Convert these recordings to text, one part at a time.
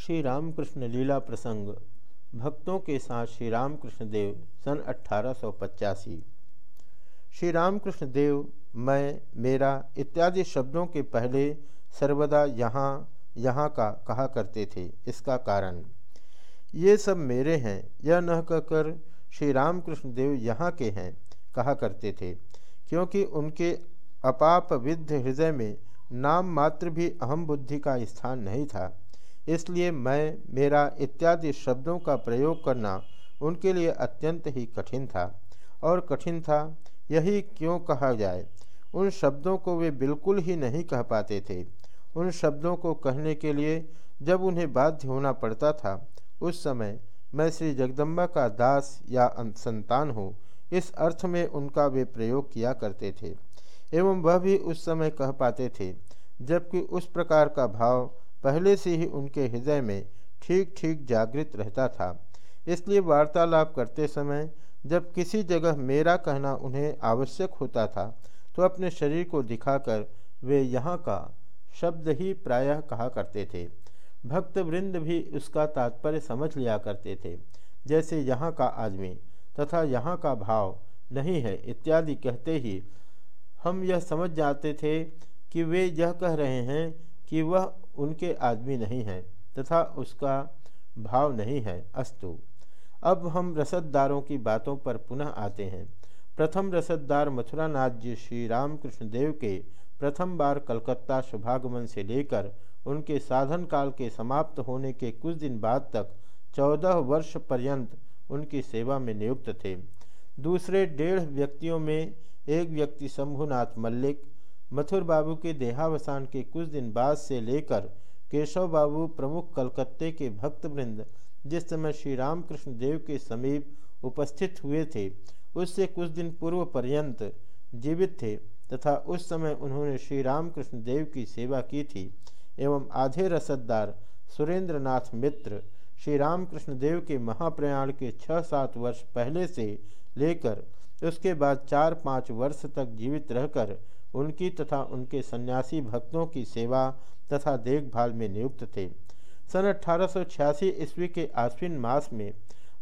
श्री रामकृष्ण लीला प्रसंग, भक्तों के साथ श्री रामकृष्ण देव, सन अट्ठारह श्री रामकृष्ण देव, मैं, मेरा इत्यादि शब्दों के पहले सर्वदा यहाँ यहाँ का कहा करते थे, इसका कारण। ये सब मेरे हैं, यह न कहकर श्री रामकृष्ण देव यहाँ के हैं, कहा करते थे, क्योंकि उनके अपाप विद्ध हृदय में नाम मात्र भी अहम बुद्धि का स्थान नहीं था। इसलिए मैं, मेरा इत्यादि शब्दों का प्रयोग करना उनके लिए अत्यंत ही कठिन था। और कठिन था, यही क्यों कहा जाए? उन शब्दों को वे बिल्कुल ही नहीं कह पाते थे। उन शब्दों को कहने के लिए जब उन्हें बाध्य होना पड़ता था, उस समय मैं श्री जगदम्बा का दास या संतान हूँ। इस अर्थ में उनका वे प्रयोग किया करते थे। एवं वह भी उस समय कह पाते थे, जबकि उस प्रकार का भाव पहले से ही उनके हृदय में ठीक ठीक जागृत रहता था। इसलिए वार्तालाप करते समय जब किसी जगह मेरा कहना उन्हें आवश्यक होता था तो अपने शरीर को दिखाकर वे यहाँ का शब्द ही प्रायः कहा करते थे। भक्त वृंद भी उसका तात्पर्य समझ लिया करते थे, जैसे यहाँ का आदमी तथा यहाँ का भाव नहीं है इत्यादि कहते ही हम यह समझ जाते थे कि वे यह कह रहे हैं कि वह उनके आदमी नहीं है तथा उसका भाव नहीं है। अस्तु। अब हम रसददारों की बातों पर पुनः आते हैं। प्रथम रसददार मथुरा नाथ जी श्री रामकृष्ण देव के प्रथम बार कलकत्ता शुभागमन से लेकर उनके साधन काल के समाप्त होने के कुछ दिन बाद तक चौदह वर्ष पर्यंत उनकी सेवा में नियुक्त थे। दूसरे डेढ़ व्यक्तियों में एक व्यक्ति शंभुनाथ मल्लिक मथुर बाबू के देहावसान के कुछ दिन बाद से लेकर केशव बाबू प्रमुख कलकत्ते के भक्तवृंद, जिस समय श्री रामकृष्ण देव के समीप उपस्थित हुए थे, उससे कुछ दिन पूर्व पर्यंत जीवित थे तथा उस समय उन्होंने श्री रामकृष्ण देव की सेवा की थी एवं आधे रसदार सुरेंद्र नाथ मित्र श्री रामकृष्ण देव के महाप्रयाण के छः सात वर्ष पहले से लेकर उसके बाद चार पाँच वर्ष तक जीवित रहकर उनकी तथा उनके सन्यासी भक्तों की सेवा तथा देखभाल में नियुक्त थे। सन अठारह सौ छियासी ईस्वी के आश्विन मास में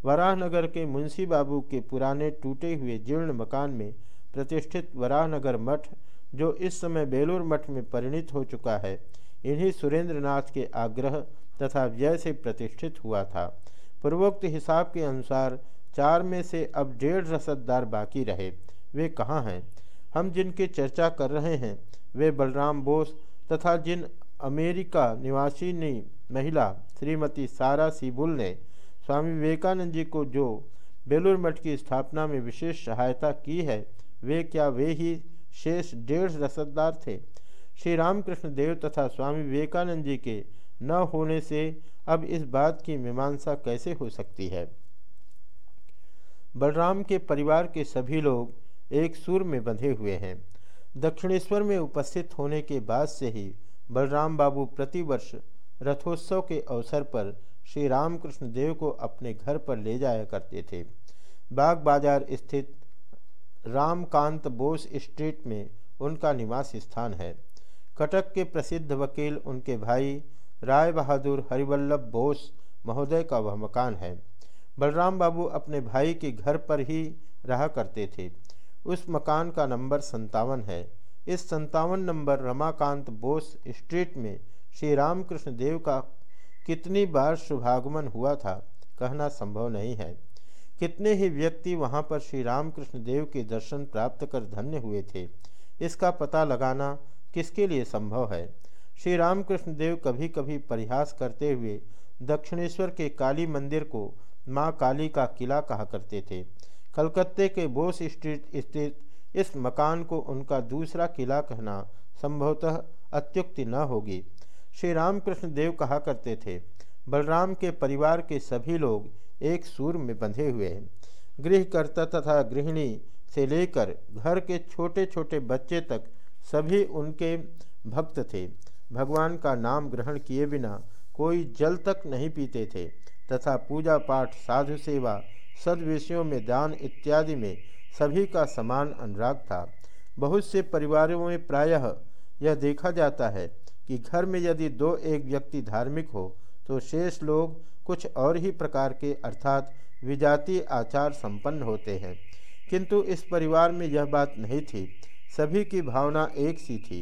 वराहनगर के मुंशी बाबू के पुराने टूटे हुए जीर्ण मकान में प्रतिष्ठित वराहनगर मठ, जो इस समय बेलूर मठ में परिणित हो चुका है, इन्हीं सुरेंद्रनाथ के आग्रह तथा व्यय से प्रतिष्ठित हुआ था। पूर्वोक्त हिसाब के अनुसार चार में से अब डेढ़ रसददार बाकी रहे। वे कहाँ हैं? हम जिनकी चर्चा कर रहे हैं, वे बलराम बोस तथा जिन अमेरिका निवासी ने महिला श्रीमती सारा सीबुल ने स्वामी विवेकानंद जी को जो बेलूर मठ की स्थापना में विशेष सहायता की है, वे क्या वे ही शेष डेढ़ रसदार थे? श्री रामकृष्ण देव तथा स्वामी विवेकानंद जी के न होने से अब इस बात की मीमांसा कैसे हो सकती है? बलराम के परिवार के सभी लोग एक सुर में बंधे हुए हैं। दक्षिणेश्वर में उपस्थित होने के बाद से ही बलराम बाबू प्रतिवर्ष रथोत्सव के अवसर पर श्री रामकृष्ण देव को अपने घर पर ले जाया करते थे। बाग बाज़ार स्थित रामकांत बोस स्ट्रीट में उनका निवास स्थान है। कटक के प्रसिद्ध वकील उनके भाई राय बहादुर हरिवल्लभ बोस महोदय का वह मकान है। बलराम बाबू अपने भाई के घर पर ही रहा करते थे। उस मकान का नंबर संतावन है। इस संतावन नंबर रमाकांत बोस स्ट्रीट में श्री रामकृष्ण देव का कितनी बार शुभागमन हुआ था, कहना संभव नहीं है। कितने ही व्यक्ति वहाँ पर श्री रामकृष्ण देव के दर्शन प्राप्त कर धन्य हुए थे, इसका पता लगाना किसके लिए संभव है? श्री रामकृष्ण देव कभी कभी परिहास करते हुए दक्षिणेश्वर के काली मंदिर को माँ काली का किला कहा करते थे। कलकत्ते के बोस स्ट्रीट स्थित इस मकान को उनका दूसरा किला कहना संभवतः अत्युक्ति न होगी। श्री रामकृष्ण देव कहा करते थे, बलराम के परिवार के सभी लोग एक सूर में बंधे हुए हैं। गृहकर्ता तथा गृहिणी से लेकर घर के छोटे छोटे बच्चे तक सभी उनके भक्त थे। भगवान का नाम ग्रहण किए बिना कोई जल तक नहीं पीते थे तथा पूजा पाठ, साधु सेवा सदविषयों में दान इत्यादि में सभी का समान अनुराग था। बहुत से परिवारों में प्रायः यह देखा जाता है कि घर में यदि दो एक व्यक्ति धार्मिक हो तो शेष लोग कुछ और ही प्रकार के अर्थात विजातीय आचार संपन्न होते हैं। किंतु इस परिवार में यह बात नहीं थी। सभी की भावना एक सी थी।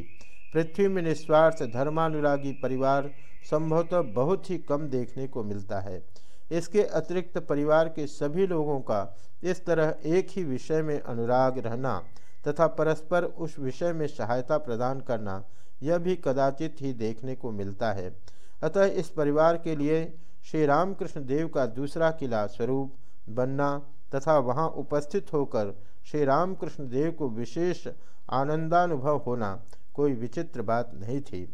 पृथ्वी में निस्वार्थ धर्मानुरागी परिवार संभवतः बहुत ही कम देखने को मिलता है। इसके अतिरिक्त परिवार के सभी लोगों का इस तरह एक ही विषय में अनुराग रहना तथा परस्पर उस विषय में सहायता प्रदान करना, यह भी कदाचित ही देखने को मिलता है। अतः इस परिवार के लिए श्री रामकृष्ण देव का दूसरा किला स्वरूप बनना तथा वहाँ उपस्थित होकर श्री रामकृष्ण देव को विशेष आनंदानुभव होना कोई विचित्र बात नहीं थी।